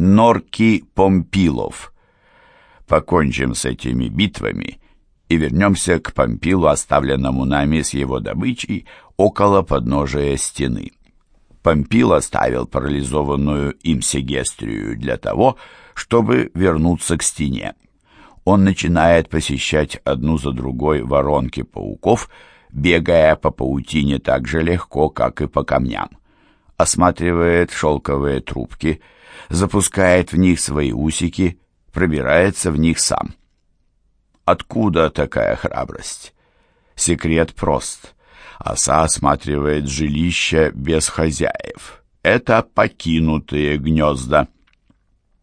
Норки Помпилов. Покончим с этими битвами и вернемся к Помпилу, оставленному нами с его добычей около подножия стены. Помпил оставил парализованную им Сегестрию для того, чтобы вернуться к стене. Он начинает посещать одну за другой воронки пауков, бегая по паутине так же легко, как и по камням. Осматривает шелковые трубки, запускает в них свои усики, пробирается в них сам. Откуда такая храбрость? Секрет прост. Оса осматривает жилища без хозяев. Это покинутые гнезда.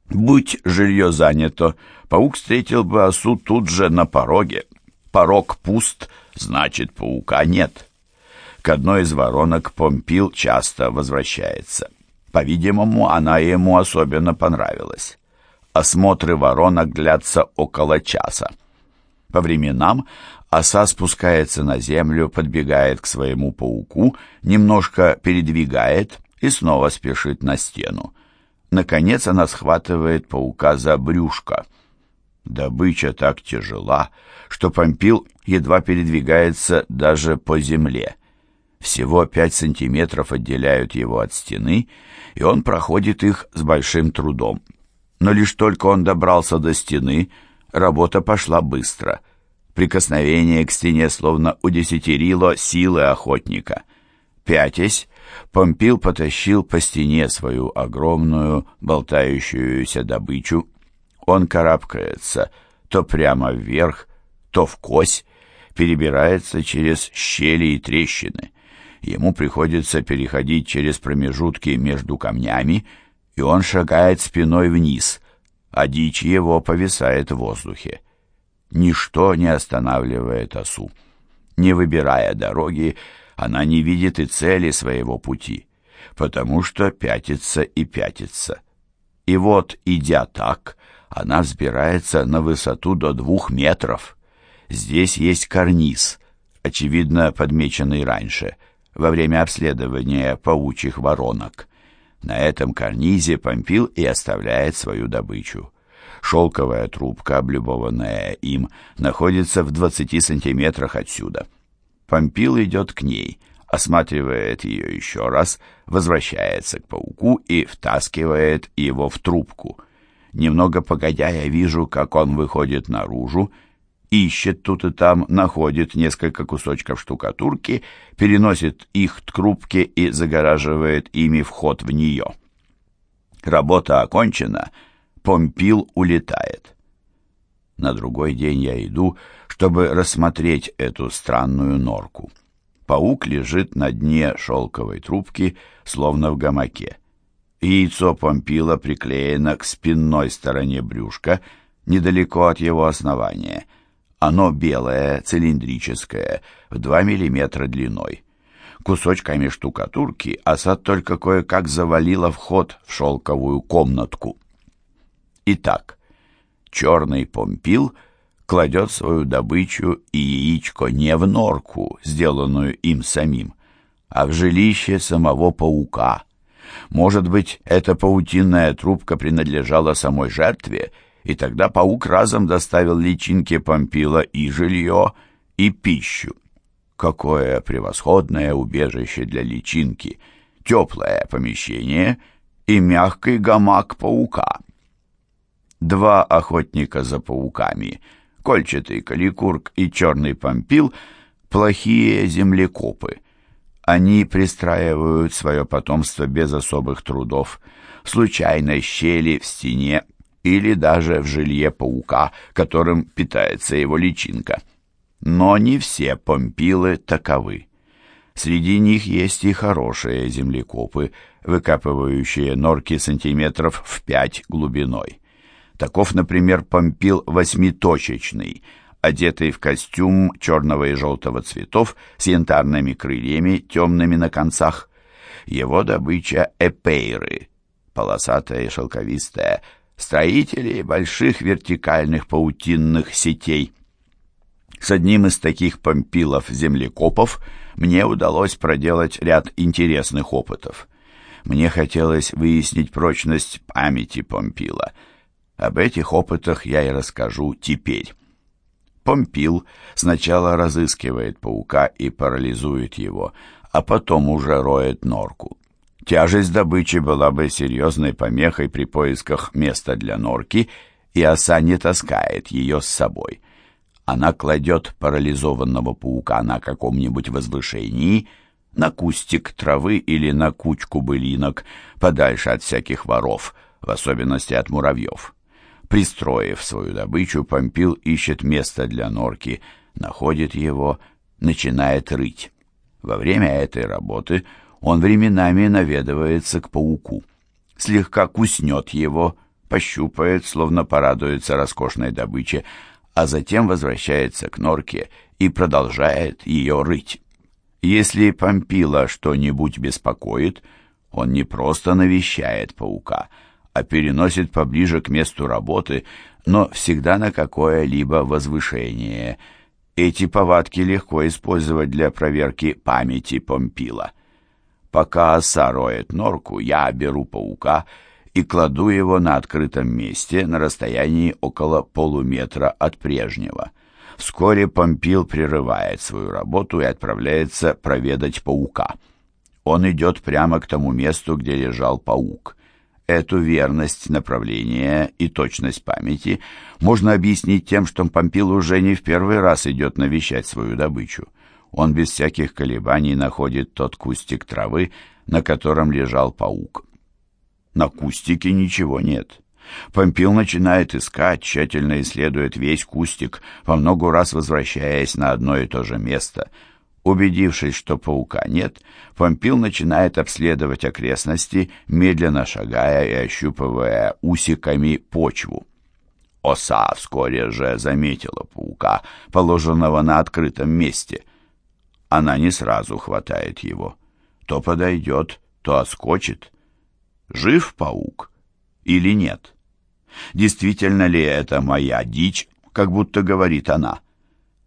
Будь жилье занято, паук встретил бы осу тут же на пороге. Порог пуст, значит, паука нет. К одной из воронок Помпил часто возвращается. По-видимому, она ему особенно понравилась. Осмотры воронок длятся около часа. По временам оса спускается на землю, подбегает к своему пауку, немножко передвигает и снова спешит на стену. Наконец она схватывает паука за брюшко. Добыча так тяжела, что Помпил едва передвигается даже по земле. Всего пять сантиметров отделяют его от стены, и он проходит их с большим трудом. Но лишь только он добрался до стены, работа пошла быстро. Прикосновение к стене словно удесятерило силы охотника. Пятясь, Помпил потащил по стене свою огромную болтающуюся добычу. Он карабкается то прямо вверх, то в кось, перебирается через щели и трещины. Ему приходится переходить через промежутки между камнями, и он шагает спиной вниз, а дичь его повисает в воздухе. Ничто не останавливает осу. Не выбирая дороги, она не видит и цели своего пути, потому что пятится и пятится. И вот, идя так, она взбирается на высоту до двух метров. Здесь есть карниз, очевидно подмеченный раньше, во время обследования паучьих воронок. На этом карнизе Помпил и оставляет свою добычу. Шелковая трубка, облюбованная им, находится в 20 сантиметрах отсюда. Помпил идет к ней, осматривает ее еще раз, возвращается к пауку и втаскивает его в трубку. Немного погодя, я вижу, как он выходит наружу, ищет тут и там, находит несколько кусочков штукатурки, переносит их к трубке и загораживает ими вход в нее. Работа окончена, Помпил улетает. На другой день я иду, чтобы рассмотреть эту странную норку. Паук лежит на дне шелковой трубки, словно в гамаке. Яйцо помпила приклеено к спинной стороне брюшка, недалеко от его основания. Оно белое, цилиндрическое, в 2 мм длиной. Кусочками штукатурки осад только кое-как завалила вход в шелковую комнатку. Итак, черный помпил кладет свою добычу и яичко не в норку, сделанную им самим, а в жилище самого паука. Может быть, эта паутинная трубка принадлежала самой жертве, и тогда паук разом доставил личинке Помпила и жилье, и пищу. Какое превосходное убежище для личинки! Теплое помещение и мягкий гамак паука. Два охотника за пауками — кольчатый каликурк и черный помпил – плохие землекопы. Они пристраивают свое потомство без особых трудов, в случайной щели в стене или даже в жилье паука, которым питается его личинка. Но не все помпилы таковы. Среди них есть и хорошие землекопы, выкапывающие норки сантиметров в пять глубиной. Таков, например, помпил восьмиточечный, одетый в костюм черного и желтого цветов с янтарными крыльями, темными на концах. Его добыча — эпейры, полосатая и шелковистая, строители больших вертикальных паутинных сетей. С одним из таких помпилов-землекопов мне удалось проделать ряд интересных опытов. Мне хотелось выяснить прочность памяти Помпила. Об этих опытах я и расскажу теперь. Помпил сначала разыскивает паука и парализует его, а потом уже роет норку. Тяжесть добычи была бы серьезной помехой при поисках места для норки, и оса не таскает ее с собой. Она кладет парализованного паука на каком-нибудь возвышении, на кустик травы или на кучку былинок, подальше от всяких воров, в особенности от муравьев. Пристроив свою добычу, Помпил ищет место для норки, находит его, начинает рыть. Во время этой работы он временами наведывается к пауку. Слегка куснет его, пощупает, словно порадуется роскошной добыче, а затем возвращается к норке и продолжает ее рыть. Если Помпила что-нибудь беспокоит, он не просто навещает паука — а переносит поближе к месту работы, но всегда на какое-либо возвышение. Эти повадки легко использовать для проверки памяти Помпила. Пока оса роет норку, я беру паука и кладу его на открытом месте на расстоянии около полуметра от прежнего. Вскоре Помпил прерывает свою работу и отправляется проведать паука. Он идет прямо к тому месту, где лежал паук. Эту верность направления и точность памяти можно объяснить тем, что Помпил уже не в первый раз идет навещать свою добычу. Он без всяких колебаний находит тот кустик травы, на котором лежал паук. На кустике ничего нет. Помпил начинает искать, тщательно исследует весь кустик, во много раз возвращаясь на одно и то же место — Убедившись, что паука нет, Помпил начинает обследовать окрестности, медленно шагая и ощупывая усиками почву. Оса вскоре же заметила паука, положенного на открытом месте. Она не сразу хватает его. То подойдет, то отскочит. Жив паук или нет? Действительно ли это моя дичь, как будто говорит она?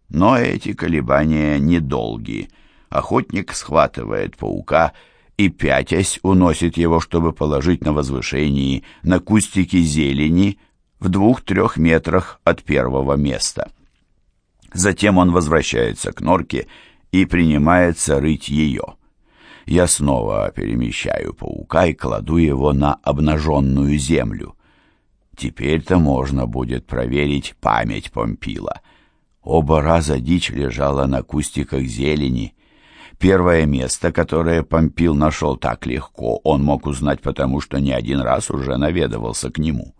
Но эти колебания недолги. Охотник схватывает паука и, пятясь, уносит его, чтобы положить на возвышении на кустике зелени в двух-трех метрах от первого места. Затем он возвращается к норке и принимается рыть ее. Я снова перемещаю паука и кладу его на обнаженную землю. Теперь-то можно будет проверить память Помпила — Оба раза дичь лежала на кустиках зелени. Первое место, которое Помпил нашел так легко, он мог узнать потому, что не один раз уже наведывался к нему.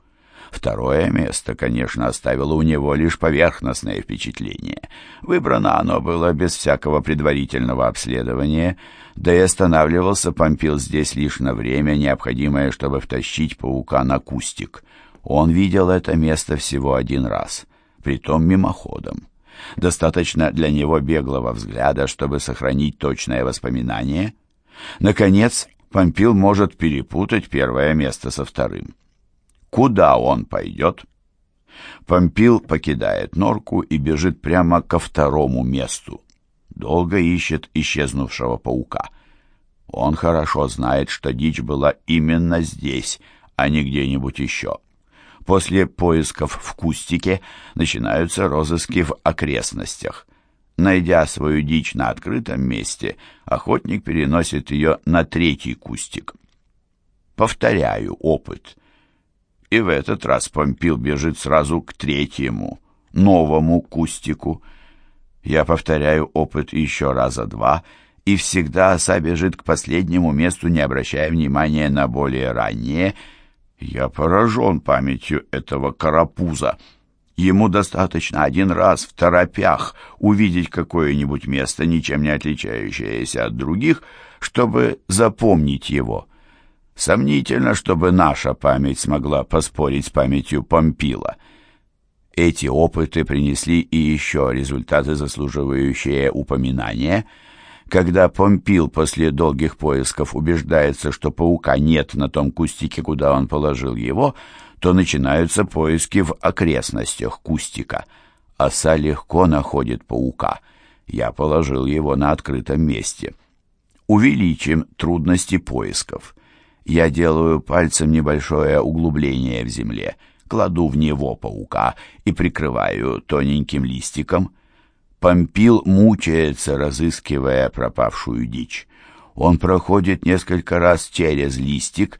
Второе место, конечно, оставило у него лишь поверхностное впечатление. Выбрано оно было без всякого предварительного обследования, да и останавливался Помпил здесь лишь на время, необходимое, чтобы втащить паука на кустик. Он видел это место всего один раз, притом мимоходом. Достаточно для него беглого взгляда, чтобы сохранить точное воспоминание. Наконец, Помпил может перепутать первое место со вторым. Куда он пойдет? Помпил покидает норку и бежит прямо ко второму месту. Долго ищет исчезнувшего паука. Он хорошо знает, что дичь была именно здесь, а не где-нибудь еще. После поисков в кустике начинаются розыски в окрестностях. Найдя свою дичь на открытом месте, охотник переносит ее на третий кустик. Повторяю опыт. И в этот раз Помпил бежит сразу к третьему, новому кустику. Я повторяю опыт еще раза два, и всегда оса бежит к последнему месту, не обращая внимания на более ранние, я поражен памятью этого карапуза. Ему достаточно один раз в торопях увидеть какое-нибудь место, ничем не отличающееся от других, чтобы запомнить его. Сомнительно, чтобы наша память смогла поспорить с памятью Помпила. Эти опыты принесли и еще результаты, заслуживающие упоминания — когда Помпил после долгих поисков убеждается, что паука нет на том кустике, куда он положил его, то начинаются поиски в окрестностях кустика. Оса легко находит паука. Я положил его на открытом месте. Увеличим трудности поисков. Я делаю пальцем небольшое углубление в земле, кладу в него паука и прикрываю тоненьким листиком. Помпил мучается, разыскивая пропавшую дичь. Он проходит несколько раз через листик,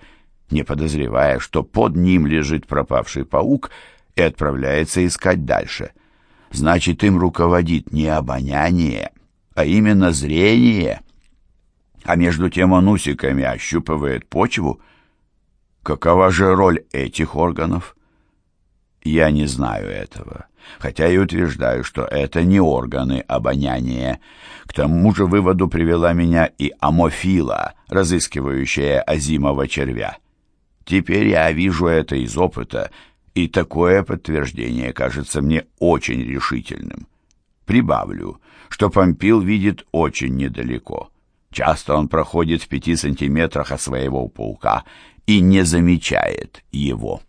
не подозревая, что под ним лежит пропавший паук, и отправляется искать дальше. Значит, им руководит не обоняние, а именно зрение. А между тем он усиками ощупывает почву. Какова же роль этих органов? Я не знаю этого, хотя и утверждаю, что это не органы обоняния. К тому же выводу привела меня и амофила, разыскивающая озимого червя. Теперь я вижу это из опыта, и такое подтверждение кажется мне очень решительным. Прибавлю, что Помпил видит очень недалеко. Часто он проходит в пяти сантиметрах от своего паука и не замечает его.